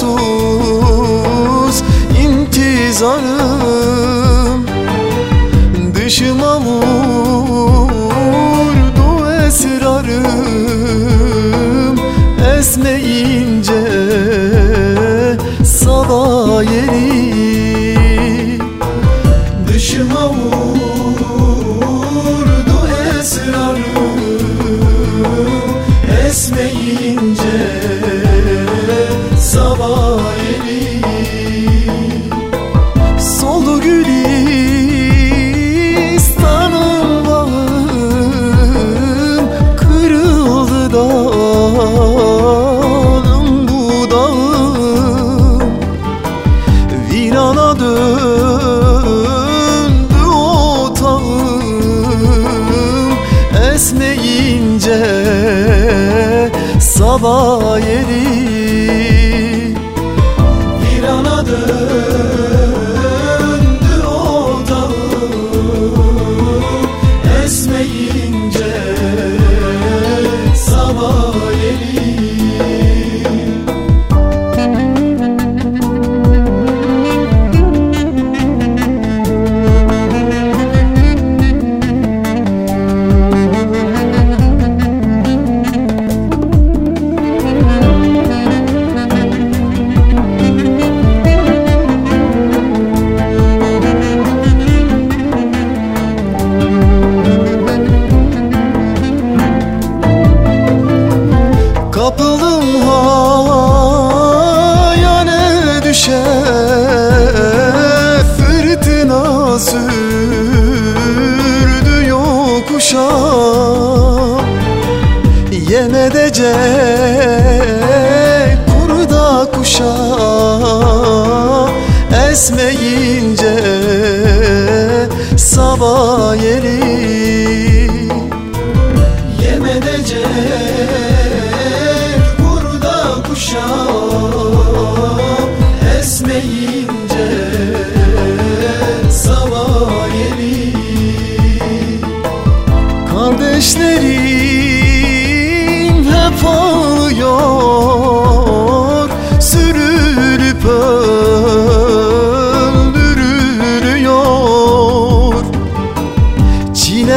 sonsuz intizarım sabah yeri. Virana Esmeyince sabah yeri Yem edecek burada kuşa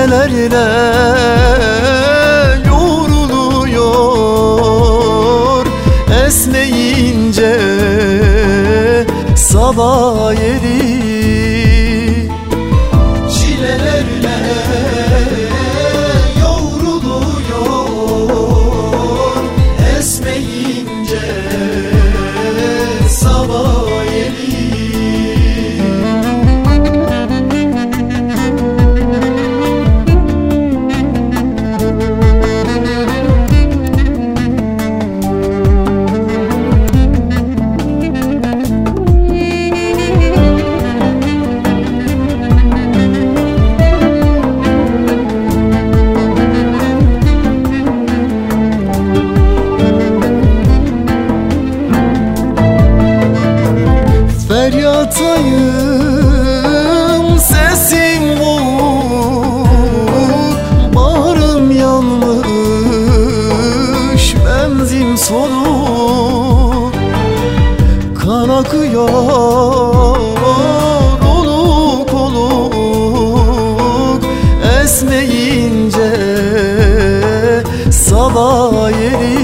Çilelerle yoruluyor. Esmeyince sabah yeri Çilelerle yovruluyor Esmeyince Feryatayım sesim boğuk Bağrım yanmış benzin soluk Kan akıyor oluk oluk. Esmeyince sabah yeri